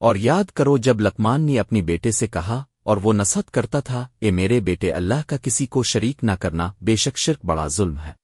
اور یاد کرو جب لکمان نے اپنی بیٹے سے کہا اور وہ نصحت کرتا تھا، اے میرے بیٹے، اللہ کا کسی کو شریک نہ کرنا بے شک شرک بڑا ظلم ہے۔